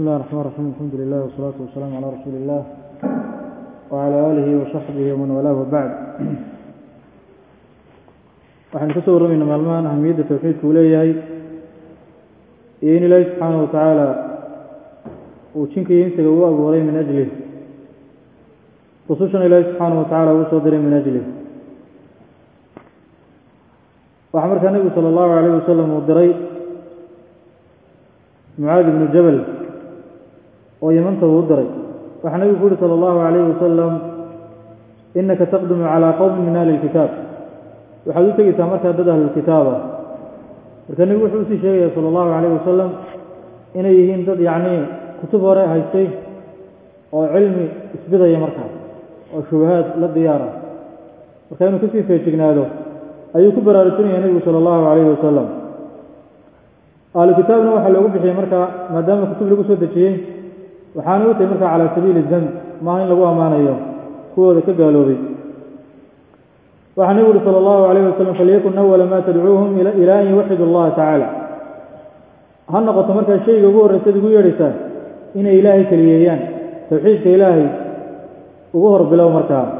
بسم الله الرحمن الرحيم الحمد لله والصلاة والسلام على رسول الله وعلى آله وصحبه ومن ولاه بعد وحن تصور من المالمان أهمية التوحيد كولي هي الله سبحانه وتعالى وشنك إيهن سيقوى أبو غري من أجله خصوصا الله سبحانه وتعالى وصدر من أجله وحمرك النبي صلى الله عليه وسلم ودري معاذ بن الجبل oo yamanta uu u diray waxaa nebigu ku yuhi sala allahu calayhi wasalam innaka taqdumu calaa qowmin min ahli lkitaab waxaad u tegeysaa markaa dad ahlulkitaaba marka nebigu wuxuu u sii sheegaya sala allahu calayh wasalam inay yihiin dad yacnii kutub hore haystay oo cilmi isbidaya markaa oo shubahaad la diyaara. Marka inuu ka sii feejignaado ayuu ku baraarujinaya nebigu sala allahu calayhi wasalam ahlu kitaabna waxaa loogu bixiyey markaa maadaama kutub lagu soo dejiyey وحان وتي مركا على سبيل الذنب ما هين لو أمانيو كودا كغالوبي وحنقول صلى الله عليه وسلم فليكن أول ما تدعوهم إلى إله وحد الله تعالى. هل نقط مركا شيء يقول رسد غو يريتا إن اله كليان توحيد إلهي غو هر بلاو مركا.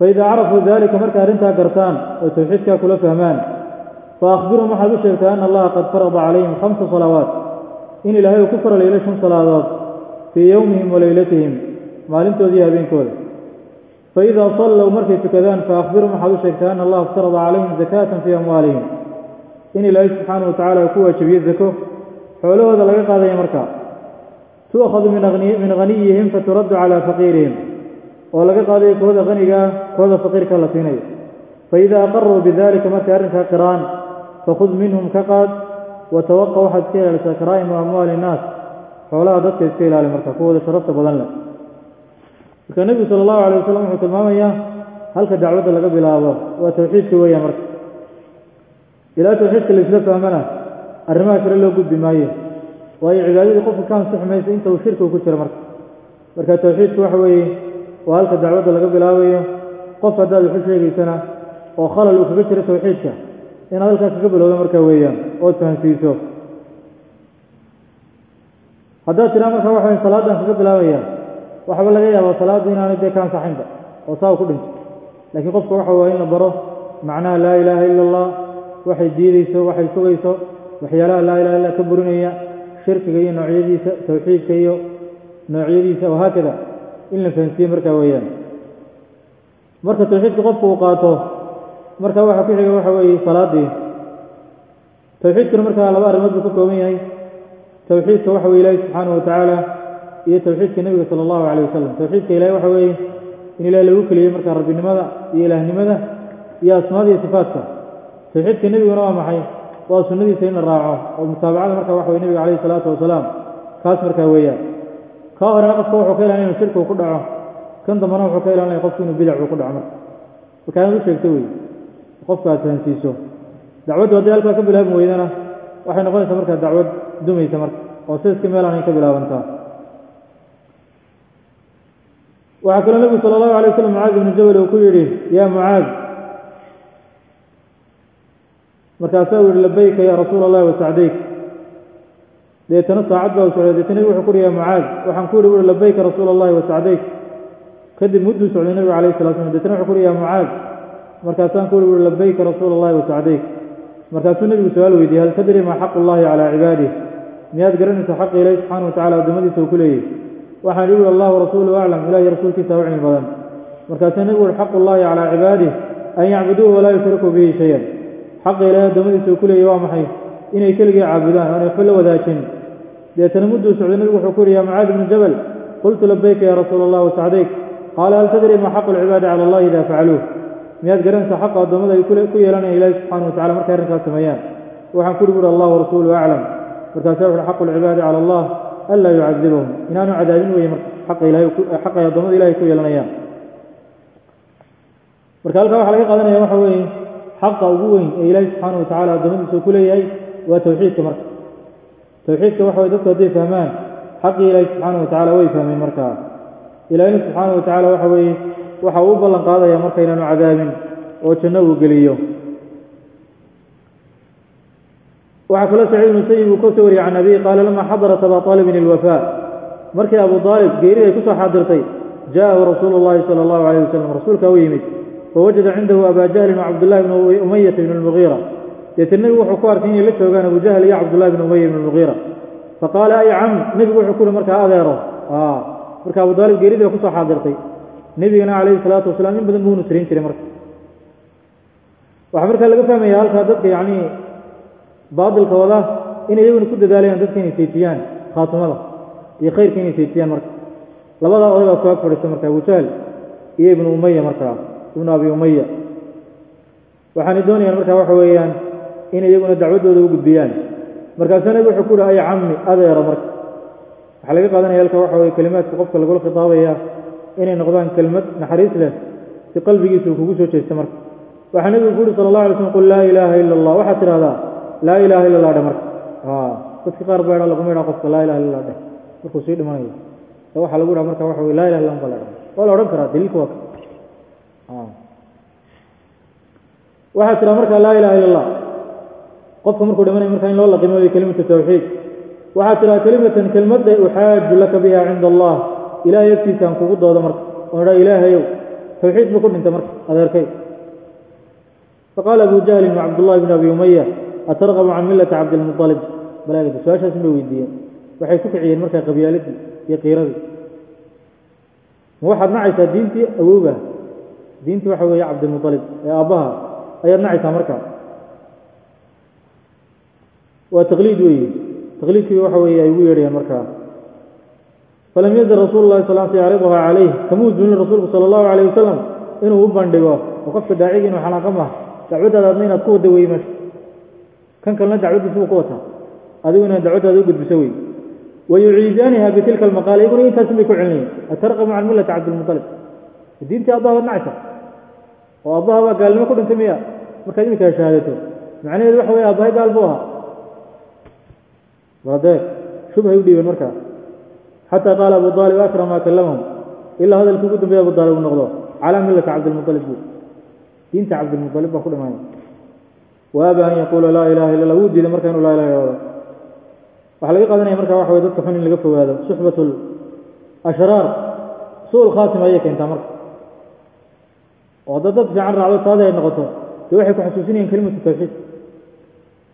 فإذا عرفوا ذلك مركا رنتا قرتان وتوحيدك كله فهمان فأخبرهم أحد الشركاء ان الله قد فرض عليهم خمس صلوات. إن إلهي كفر ليلة شن صلاةات في يومهم وليلتهم ما لم تؤذيها بين كود فإذا صلوا مركي تكذان فأخبرهم حدو أن الله افترض عليهم زكاة في أموالهم. إن إلهي سبحانه وتعالى كوة شبيه الزكو حولوا هذا لقاء هذا يمركا تؤخذ من, أغني من غنيهم فترد على فقيرهم. ولقاء هذا يكوة غنيك كوة فقير كالتيني. فإذا أقروا بذلك ما تعرف قران فخذ منهم كقاد وتوقع واحد كيل لسكرائم وأموال الناس. فولا ضد كيل على مرتك هو شرط بدلنا. كان النبي صلى الله عليه وسلم في المامة يا هل كدعوة لك بلا أبوه؟ وتوحيد شوية مرتك إلا توحيد اللي سلف أمنا الرماية في الله قد بماية. وهي عبادة يقف كان صح ميس أنت وشرك وكتر مرتك مرتك توحيد شوية وهل كدعوة لك بلا أبوه؟ قف هذا يحس لك سنة وخلل وكتر توحيد inaad halkaas kaga bilowdo markaa weeyaan ood fahansiiso. Haddaad tiraa markaa waxa salaaddaan kaga bilaabaya waxba laga yaabaa salaaddu inaanay dee ka ansaxaynba oo saa u ku dhinto laakiin qofka waxa waaya in la baro macnaha laa ilaaha ila allah waxay diideyso waxay sugayso waxyaalaha laa ilaha illa ka burinaya shirkiga iyo noocyadiisa towxiidka iyo noocyadiisa wahaakada in la fahansiiye markaa weeyaan. Marka towxiidka qofku uu qaato markaa waxaa ku xiga waxa weeye salaaddii towxiidkuna markaa laba arrimood buu ka kooban yahay. Towxiidka waxa weye ilaahi subxaanahu watacaala iyo towxiidka nebiga sala allahu calayh wasalam towxiidka ilahi waxa weeye in ilahi lagu keliyey markaa rabbinimada iyo ilaahnimada iyo asmaada iyo sifaadka towxiidka nebiguna waa maxay? Waa sunnadiisa in la raaco oo mutaabacada markaa waxa weye nebiga calayhi salaatu wasalaam kaas markaa weeyaan. Kaa horena qofka wuxuu ka ilaalinaya inu shirkigu ku dhaco. Kan dambana wuxuu ka ilaalinaya qofku inuu bidac uu ku dhaco marka. Marka inaad u sheegto wey قفا تنسيسه دعوته دي هلكا كبل هم ويدنا وحين نقول سمرك دعوت دمي سمرك أو سيس كميلا هنك بلا بنتا وعكر النبي صلى الله عليه وسلم معاذ بن الجبل وكبيري يا معاذ متاسور لبيك يا رسول الله وسعديك ليت نص عبد وسعد تنوي وحكر يا معاذ وحنقول لبيك رسول الله وسعديك كذب مد سعد النبي عليه الصلاه والسلام تنوي وحكر يا معاذ markaasaan ku buuhi labayka rasuula allahi wasacdayk markaasuu nebigu su-aal weydiiyey hal tadri maa xaqu llahi calaa cibaadih miyaad garanaysa xaqa ilaahi subxaana watacala addoommadiisa uu ku leeyahy waxaan ihi uhi allahu rasuuluhu aclam ilahi rasuulkiisa u cilmi badan markaasuu nebigu uhi xaqu llahi calaa cibaadih an yacbuduuhu walaa yushrikuu bihi shayan xaqa ilaahi addoommadiisa uu ku leeyahy waa maxay inay keligii caabudaan oonay waxba la wadaajin deetana mudduu socday nebigu wuxuu ku yihi yaa mucaad ibnu jabal qultu labayka yaa rasuula allah wasacdayk qaala hal tadri maa xaqu lcibaadi cala allahi ida facaluuh miyaad garanaysaa xaqa addoommada ay ku yeelanayaan ilaahi subxaana watacala markay arrinkaas sameeyaan waxaan ku uhi buuri allahu rasuuluhu aclam markaasaa wuxuhi xaqu lcibaadi cala allah anlaa yucadibahum inaanu cadaabin weye xaqa ilahay xaqay addoommada ilahay ku yeelanayaan marka halkaa waxaa laga qaadanaya waxa weeye xaqa ugu weyn ee ilaahi subxaana watacala addoommadiisa ku leeyahay waa towxiidka marka towxiidka waxa weye dadku hadday fahmaan xaqii ilaahi subxaana watacala way fahmeen markaa ilaahina subxaana watacala waxa weeye waxa uu u ballan qaadaya marka inaanu cadaabin oo janno uu geliyo waxaa kaloo saciid ibnu sayib uu ka soo wariyey can abihi lama xadarat abaa aalibin ilwafaa markii abu aalib geerida ay kusoo xaadirtay jaaءahu rasuulu اllahi salى اllahu alayh wasalam rasuulkaa u yimid fawajada cindahu aba jahlin wacabdullahi bn umayata bn اlmugiira deete nebigu wuxuu ku arkay inay la joogaan abu jahl iyo cabdullahi bn umaya bn اlmugiira faqaala ay cam nebigu wuxuu ku markaa adeero marka abu aalib geeridii ba kusoo xaadirtay nebigana calayhi salaatu wasalaam in badan buu nusrayn jiray marka. Waxaa markaa laga fahmaya halkaa dadka yacni baatilka wada inay iyaguna ku dadaalayaan dadka inay seejiyaan khaatimada iyo khayrka inay seejiyaan marka. Labadaa oday baa soo fadhiista marka abu jahl iyo ibnu umaya markaa ibnu abi umaya waxaanay doonayaan marka waxa weeyaan inay iyaguna dacwaddooda u gudbiyaan. Markaasuu nebigu wuxuu ku uhi ay cammi adeero marka. Waxaa laga qaadanaya halka waxa weye kelimaadka qofka lagula khitaabaya inay noqdaan kelmad naxariis leh si qalbigiisa uu kugu soo jeesta marka. Waxaa nebigu ku uhi sala allah alay slm qul laa ilaaha ila allah waxaad tidhahdaa laa ilaaha illa allah dheh marka. Dadka qaar baa laguma idhaa qofka laa ilaha illa allah dheh markuu sii dhimanayo ee waxaa lagu dhaha marka waxa weye laa ilaha illa baa la dhaha waa la odhan karaa daliilka waa ka. Waxaad tidhaha marka laa ilaha illa allah qofka markuu dhimanayo marka in loo laqimo way kelimatu tawxiid. Waxaad tidhaha kelimatan kelmadda uxaaju laka biha cinda allah ilaahay agtiisaan kugu doodo marka. Oon idhaa ilaahayow tawxiid buu ku dhintay marka adeerkay. Faqaala abu jahlin wa cabdullahi abi umaya atarqabu can millati cabdilmualib balaagada su'aashaas in bay weydiiyeen. Waxay ku kiciyeen markaa qabyaaladii iyo kiiradii ma waxaad nacaysaa diintii awowga diintii waxa weeye cabdilmualib ee aabbaha ayaad nacaysaa markaa waa taqliid weeye. Taqliidkii waxa weeye ay ugu yeedhayaan markaa فلم يزل رسول الله صلى الله عليه وسلم عليه. كموز من الرسول صلى الله عليه وسلم. إنه أبان دقاء. وقف داعيين وحلقمه دعوت هذا من الكود ويمش. كان كلنا دعوت سوى قوتا أذونا دعوت هذا قد بسوي. ويعيدانها بتلك المقالة. يقول إنت تسميك علمي. الترقى مع الملة عبد المطلب. الدين تي أبوها ونعسى وأبوها قال ما كنت نسميها ما كان يمكن شهادته. معنى يذبحوا يا أبوها قال بوها. رديك شبه يودي بالمركز؟ حتى قال أبو طالب أكرم ما كلمهم. إلا هذا الكبد بي أبو طالب النقضة على ملة عبد المطلب. دينت عبد المطلب أخذ معي وأبى أن يقول لا إله إلا الله. وجد مركا لا إله إلا الله. وحلقي قادنا مركا واحد يدك حن اللي قفوا هذا. صحبة الأشرار. سوء الخاتم أيك أنت مرك وضدت في عن رعوة هذا النقطة. توحي كحسوسيني كلمة التوحيد.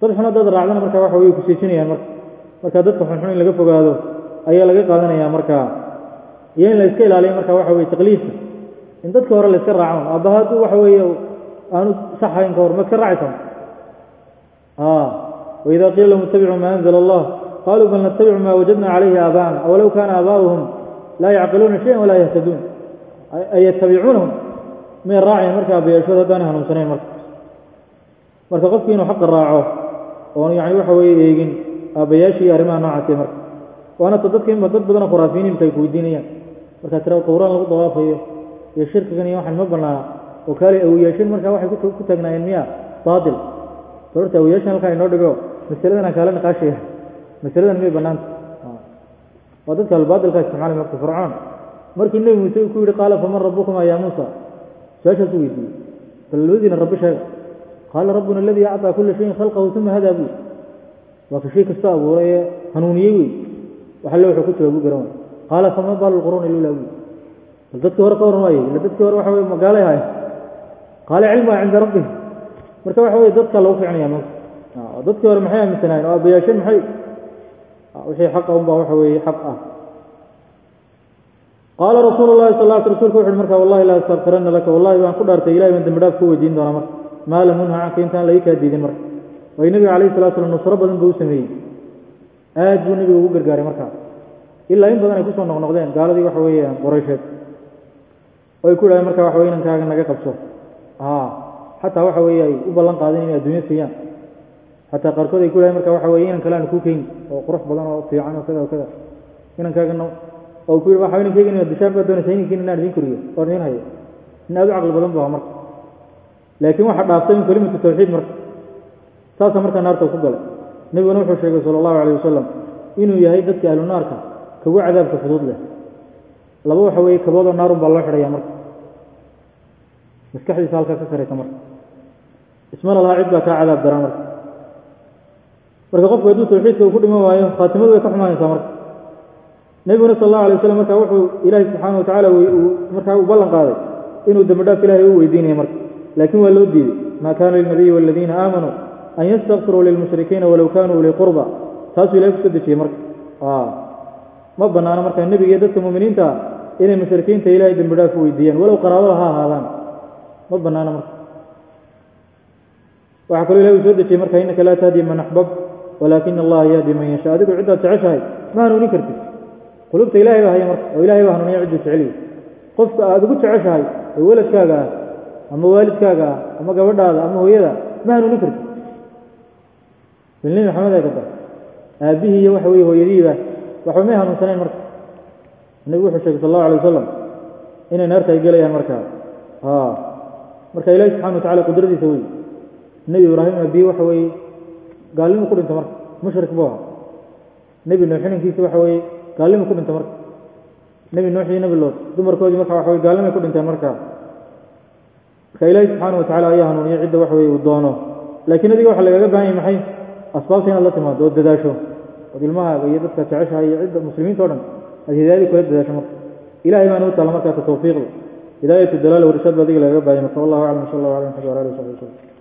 طرحنا ضد رعوة مركا واحد يكسيشيني مركا مركا ضد حن حن اللي قفوا هذا. Ayaa laga qaadanaya marka iyo in la iska ilaaliyo marka waxa weye taqliidka in dadka hore la iska raaco aabbaha hadduu waxa weeye aanu saxayn ka hor ma iska raacaysa وإذا قيل لهم اتبعوا ما أنزل الله قالوا بل نتبع ما وجدنا عليه آباءنا أولو كان آباؤهم لا يعقلون شيئا ولا يهتدون أي يتبعونهم من راعي مركا بيشهد هدانا هنمسنين مركا مركا قفك إنه حق الراعه وأنه يعني وحوي إيقين أبياشي أرمى نوعاتي مركا waana ta dadka inba dad badanoo khuraafiyiniinta ay kuweydiinayaan markaa tira qowraan lagu dawaafayo iyo shirkigan iyo waxaan ma bannaa oo kaale awiyaashin markaa waxay ku taagnaayeen miya baatil sababta awiyaashin halkaa inoo dhigo masaladan kaala niqaashaya masaladan miyay bannaanta waa dadka albaatilkaa isticmaalay marka fircoon markii nebi muuse uu ku yidhi qaala faman rabbukuma yaa muusa su'aashaas weydiiyey bal rabbi sheega qaala rabbuna aladii acطaa kulla shayin khalqahu uma hadaa buur waa ka shay kastoo abuuray ee hanuuniyey wey wax alle wuxuu ku jawaab u garan waay qaala faman baalu lquruuni lula buu bal dadkii hore ka waran waaye ila dadkii hore waxa weye magaalay ahayn qaala cilmuha cinda rabbih. Marka waxa weye dadka lagu fiicnaya marka dadkii hore maxay aaminsanaayeen? Oo abayaashan maxay? Wixii xaqa unbaa waxa weeye xaq ah. Qaala rasuulu llahi sal lla rsulka wuxu uhi marka wallahi laa astakfiranna laka wallahi waan ku dhaartay ilahay baan dembi dhaaf ku weydiin doonaa marka. Maa lam unha canka intaan laga kaa diidin marka. Waayo nebiga calayhi salatu slam nusro badan buu u sameeyey aad buu nebiga ugu gargaaray markaa ilaa in badan ay ku soo noqnoqdeen gaaladii waxa weeyaan qoraysheed oo ay ku dhahdeen marka waxa weye inankaaga naga qabso. Xataa waxa weeye ay u ballan qaadeen inay adduunyo siiyaan. Xataa qaarkood ay ku dhahay marka waxa weye inan kale aanu kuu keyni oo qurux badan oo fiican oo kada oo kada inankaagana oo ku yidhi waxa inankayga inaad dishaan baa doonaysa inankiina inaan idiin koriyo. Oo idiin hayo. In aad u caqli badan bu ahaa marka. Laakiin waxa dhaaftay in kelimatu tawxiid marka. Saasa markaa naarta ku galay nebiguna wuxuu sheegay sala allahu calayh wasalam inuu yahay dadka ahlu naarka kagu cadaabka fudud leh. Laba waxa weeye kaboodoo naarun baa loo xidhaya marka. Maskaxdiisa halkaa ka saraysa marka. Ismana lahaa cid baa kaa cadaab daran marka. Marka qofku hadduu tawxiidka uu ku dhiman waayo khaatimadu way ka xumaanaysaa marka. Nebiguna sal allahu alay waslam marka wuxuu ilaahay subxaana wa tacaala markaa uu ballan qaaday inuu dembi dhaaf ilaahay u weydiinaya marka. Laakiin waa loo diiday maa kaana lilnabiyi waladiina aamanuu an yastakfiruu lilmushrikiina walow kaanuu ulii qurba taasuu ilahay ku soo dejiyey marka ma banaano marka nebiga iyo dadka muuminiinta ah inay mushrikiinta ilaahay dembi dhaaf u weydiiyaan walow qaraabada ha ahaadaan ma banaano marka waxaa kaloo ilahay uu soo dejiyey marka innaka laa tahdi man axbab walaakina allaha yahdi man yashaa adigu ciddaad jeceshahay ma hanuunin kartid qulubta ilahay baa haya marka oo ilahay baa hanuuniya cidduu jeceliya qofka aada ugu jeceshahay ee weladkaaga ah ama waalidkaaga ah ama gabadhaada ama hooyada ma hanuunin kartid bilnebi maxamed ee kada aabbihii iyo waxa weye hooyadiiba waxba may hanuunsanayn marka. Nebigu wuxuu sheegay sal allahu alay wasalam inay naarta ay gelayaan markaa marka ilahi subxana wa tacala qudradiisa wey nebi ibraahim aabihi waxa weeye gaalnimu ku dhinta marka. Mushrik buu ahaa. Nebi nuux inankiisi waxa weeye gaalnimu ku dhinta marka. Nebi nuux iyo nebi lood dumarkoodii marka waxa weye gaalnimay ku dhinteen marka. Marka ilaahi subxaana wa tacala ayaa hanuuniya cidda waxa weye uu doono. Laakiin adiga waxa lagaga baahan yahy maxay asbaabta inaad la timaado oo dadaasho. Ood ilmahaaga iyo dadka jeceshahay iyo cidda muslimiinta o dhan. Aad hidaayadii kula dadaasho marka. Ilahay baana u taala markaasa tawfiiqda hidaayatu dalaala warishaad ba adiga lagaga baahaya marka wallahu aclam sal allahu alam xabi wala ali w saxbi waslm